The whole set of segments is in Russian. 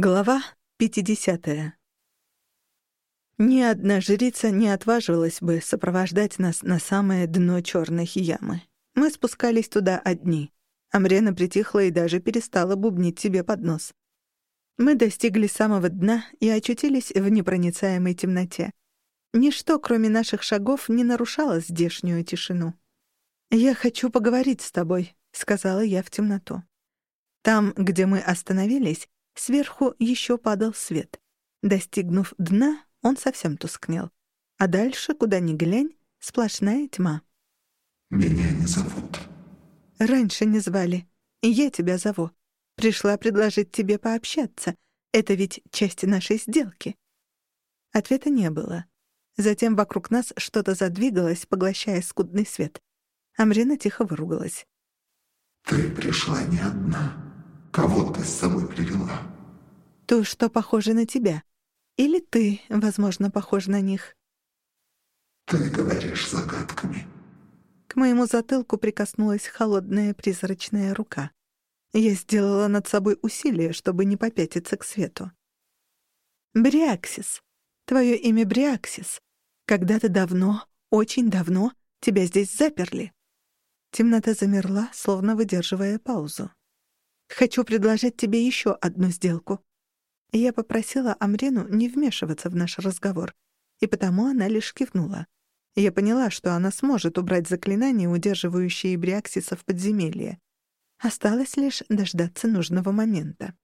Глава 50. Ни одна жрица не отваживалась бы сопровождать нас на самое дно черной ямы. Мы спускались туда одни. Амрена притихла и даже перестала бубнить себе под нос. Мы достигли самого дна и очутились в непроницаемой темноте. Ничто, кроме наших шагов, не нарушало здешнюю тишину. «Я хочу поговорить с тобой», — сказала я в темноту. Там, где мы остановились, Сверху еще падал свет. Достигнув дна, он совсем тускнел. А дальше, куда ни глянь, сплошная тьма. «Меня не зовут». «Раньше не звали. Я тебя зову. Пришла предложить тебе пообщаться. Это ведь часть нашей сделки». Ответа не было. Затем вокруг нас что-то задвигалось, поглощая скудный свет. Амрина тихо выругалась. «Ты пришла не одна. Кого ты с собой привела?» «То, что похоже на тебя. Или ты, возможно, похож на них». «Ты говоришь загадками». К моему затылку прикоснулась холодная призрачная рука. Я сделала над собой усилие, чтобы не попятиться к свету. «Бриаксис. Твое имя Бриаксис. Когда-то давно, очень давно, тебя здесь заперли». Темнота замерла, словно выдерживая паузу. Хочу предложить тебе еще одну сделку». Я попросила Амрену не вмешиваться в наш разговор, и потому она лишь кивнула. Я поняла, что она сможет убрать заклинание, удерживающее Бриаксиса в подземелье. Осталось лишь дождаться нужного момента.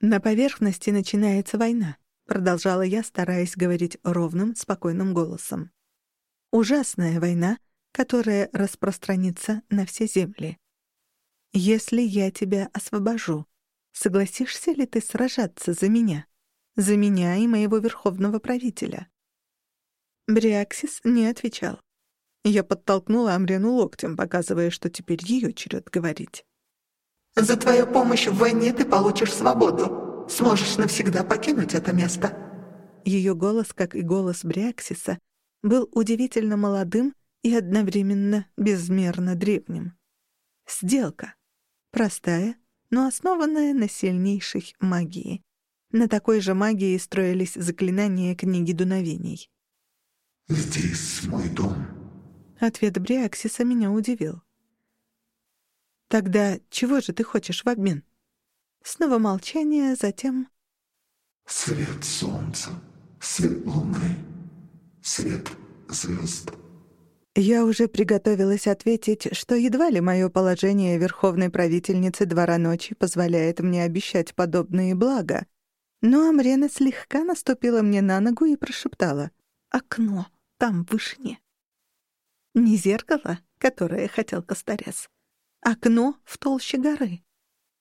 «На поверхности начинается война», — продолжала я, стараясь говорить ровным, спокойным голосом. «Ужасная война, которая распространится на все земли. Если я тебя освобожу, согласишься ли ты сражаться за меня? За меня и моего верховного правителя?» Бриаксис не отвечал. Я подтолкнула Амрину локтем, показывая, что теперь ее черед говорить. «За твою помощь в войне ты получишь свободу. Сможешь навсегда покинуть это место». Ее голос, как и голос Бриаксиса, был удивительно молодым и одновременно безмерно древним. Сделка. Простая, но основанная на сильнейшей магии. На такой же магии строились заклинания книги дуновений. «Здесь мой дом». Ответ Бриаксиса меня удивил. «Тогда чего же ты хочешь в обмен?» Снова молчание, затем... «Свет солнца, свет луны, свет звезд». Я уже приготовилась ответить, что едва ли мое положение верховной правительницы Двора Ночи позволяет мне обещать подобные блага. Но Амрена слегка наступила мне на ногу и прошептала «Окно там в вышине». Не зеркало, которое хотел Косторез. Окно в толще горы.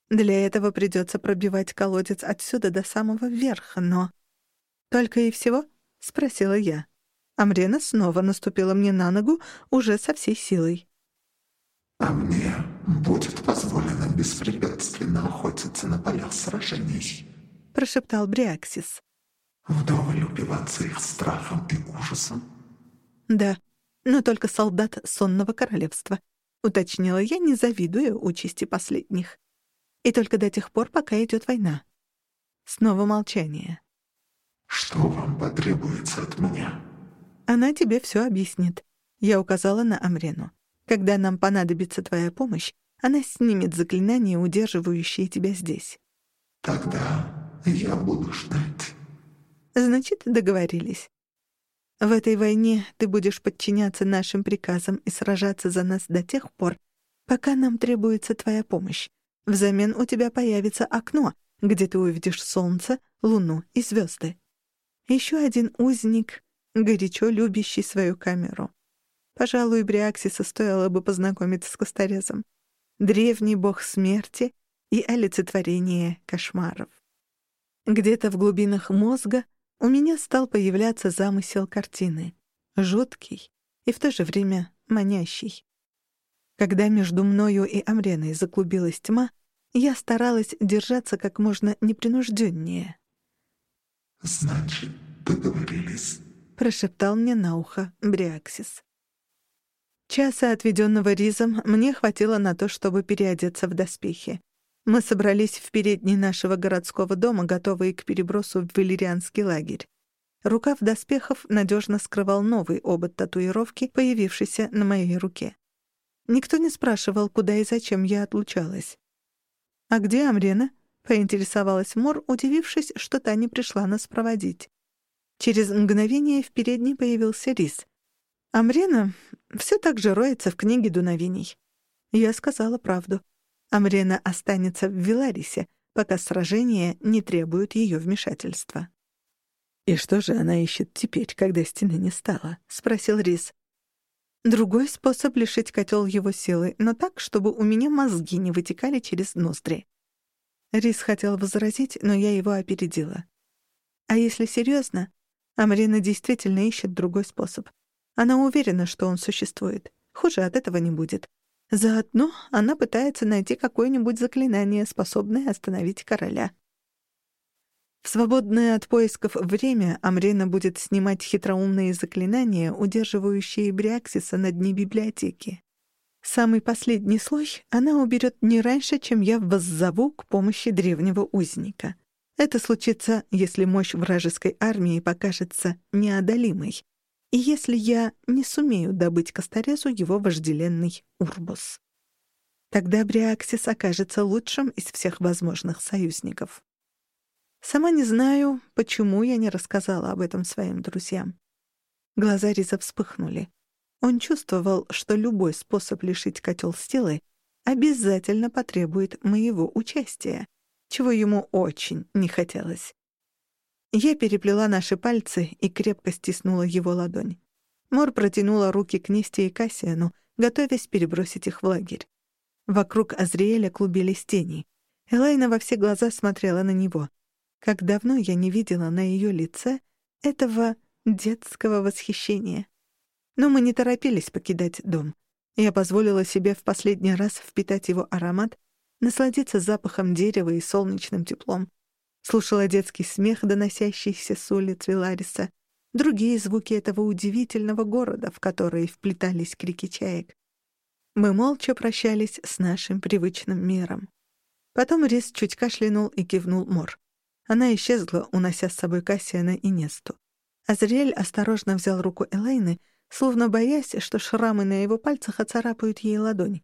Для этого придется пробивать колодец отсюда до самого верха, но... «Только и всего?» — спросила я. Амрена снова наступила мне на ногу уже со всей силой. «А мне будет позволено беспрепятственно охотиться на полях сражений», — прошептал Бриаксис. «Вдоволь убиваться их страхом и ужасом». «Да, но только солдат сонного королевства», — уточнила я, не завидуя участи последних. «И только до тех пор, пока идет война». Снова молчание. «Что вам потребуется от меня?» Она тебе все объяснит. Я указала на Амрену. Когда нам понадобится твоя помощь, она снимет заклинание, удерживающее тебя здесь. Тогда я буду ждать. Значит, договорились. В этой войне ты будешь подчиняться нашим приказам и сражаться за нас до тех пор, пока нам требуется твоя помощь. Взамен у тебя появится окно, где ты увидишь солнце, луну и звезды. Еще один узник горячо любящий свою камеру. Пожалуй, Бриаксиса стоило бы познакомиться с Косторезом. Древний бог смерти и олицетворение кошмаров. Где-то в глубинах мозга у меня стал появляться замысел картины. Жуткий и в то же время манящий. Когда между мною и Амреной заклубилась тьма, я старалась держаться как можно непринужденнее. «Значит, договорились?» Прошептал мне на ухо Бриаксис. Часа, отведенного ризом, мне хватило на то, чтобы переодеться в доспехи. Мы собрались в передней нашего городского дома, готовые к перебросу в валерианский лагерь. Рукав доспехов надежно скрывал новый обод татуировки, появившийся на моей руке. Никто не спрашивал, куда и зачем я отлучалась. «А где Амрена?» — поинтересовалась Мор, удивившись, что та не пришла нас проводить. Через мгновение в передней появился Рис. Амрена все так же роется в книге дуновений. Я сказала правду. Амрена останется в Виларисе, пока сражение не требует ее вмешательства. «И что же она ищет теперь, когда стены не стало?» — спросил Рис. «Другой способ лишить котел его силы, но так, чтобы у меня мозги не вытекали через ноздри». Рис хотел возразить, но я его опередила. «А если серьезно, Амрина действительно ищет другой способ. Она уверена, что он существует. Хуже от этого не будет. Заодно она пытается найти какое-нибудь заклинание, способное остановить короля. В свободное от поисков время Амрина будет снимать хитроумные заклинания, удерживающие Бриаксиса на дне библиотеки. Самый последний слой она уберет не раньше, чем я воззову к помощи древнего узника. Это случится, если мощь вражеской армии покажется неодолимой, и если я не сумею добыть Кастарезу его вожделенный Урбус. Тогда Бриаксис окажется лучшим из всех возможных союзников. Сама не знаю, почему я не рассказала об этом своим друзьям. Глаза Риза вспыхнули. Он чувствовал, что любой способ лишить котел силы обязательно потребует моего участия, чего ему очень не хотелось. Я переплела наши пальцы и крепко стиснула его ладонь. Мор протянула руки к Несте и Кассиану, готовясь перебросить их в лагерь. Вокруг Азриэля клубились тени. Элайна во все глаза смотрела на него — как давно я не видела на ее лице этого детского восхищения. Но мы не торопились покидать дом. Я позволила себе в последний раз впитать его аромат, насладиться запахом дерева и солнечным теплом. Слушала детский смех, доносящийся с улиц Вилариса, другие звуки этого удивительного города, в которые вплетались крики чаек. Мы молча прощались с нашим привычным миром. Потом Рис чуть кашлянул и кивнул Мор. Она исчезла, унося с собой Кассиана и Несту. Азриэль осторожно взял руку Элейны, словно боясь, что шрамы на его пальцах оцарапают ей ладонь.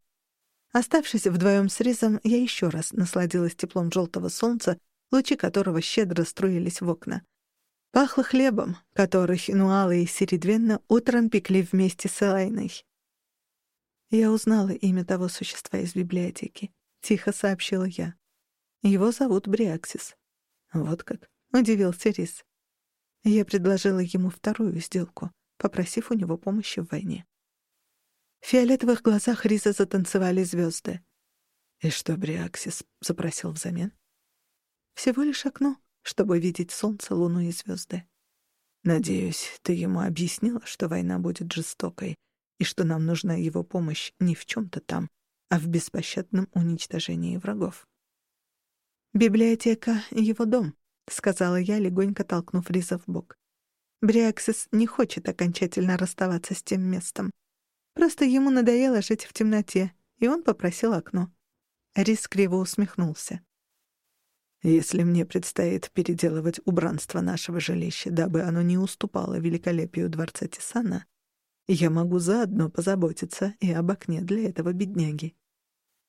Оставшись вдвоем с Ризом, я еще раз насладилась теплом желтого солнца, лучи которого щедро струились в окна. Пахло хлебом, который Нуала и Сиридвенна утром пекли вместе с Элайной. Я узнала имя того существа из библиотеки. Тихо сообщила я. Его зовут Бриаксис. «Вот как?» — удивился Рис. Я предложила ему вторую сделку, попросив у него помощи в войне. В фиолетовых глазах Риса затанцевали звезды. «И что Бриаксис запросил взамен?» «Всего лишь окно, чтобы видеть солнце, луну и звезды. Надеюсь, ты ему объяснила, что война будет жестокой и что нам нужна его помощь не в чем-то там, а в беспощадном уничтожении врагов. «Библиотека — его дом», — сказала я, легонько толкнув Риза в бок. Бриаксис не хочет окончательно расставаться с тем местом. Просто ему надоело жить в темноте, и он попросил окно. Рис криво усмехнулся. «Если мне предстоит переделывать убранство нашего жилища, дабы оно не уступало великолепию дворца Тисана, я могу заодно позаботиться и об окне для этого бедняги».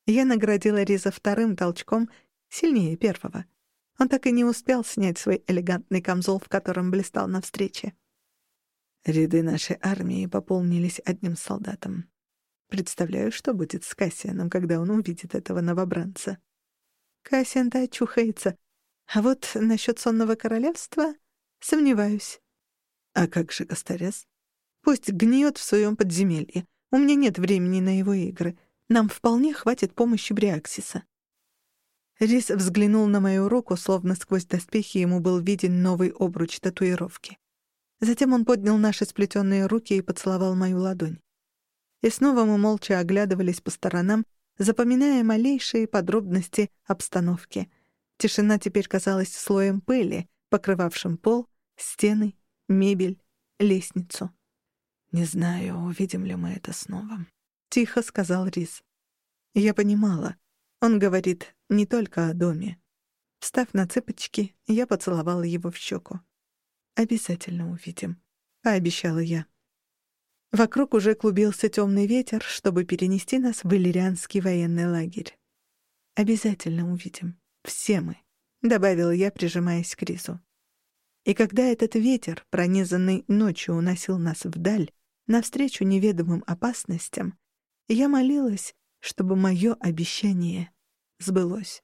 Я наградила Риза вторым толчком Сильнее первого. Он так и не успел снять свой элегантный камзол, в котором блистал на встрече. Ряды нашей армии пополнились одним солдатом. Представляю, что будет с Кассианом, когда он увидит этого новобранца. Кассиан-то очухается. А вот насчет сонного королевства сомневаюсь. А как же Костарес? Пусть гниет в своем подземелье. У меня нет времени на его игры. Нам вполне хватит помощи Бриаксиса. Рис взглянул на мою руку, словно сквозь доспехи ему был виден новый обруч татуировки. Затем он поднял наши сплетенные руки и поцеловал мою ладонь. И снова мы молча оглядывались по сторонам, запоминая малейшие подробности обстановки. Тишина теперь казалась слоем пыли, покрывавшим пол, стены, мебель, лестницу. «Не знаю, увидим ли мы это снова», — тихо сказал Рис. Я понимала — Он говорит не только о доме. Встав на цыпочки, я поцеловала его в щеку. «Обязательно увидим», — пообещала я. Вокруг уже клубился темный ветер, чтобы перенести нас в Иллирианский военный лагерь. «Обязательно увидим. Все мы», — добавила я, прижимаясь к Ризу. И когда этот ветер, пронизанный ночью, уносил нас вдаль, навстречу неведомым опасностям, я молилась, чтобы мое обещание сбылось.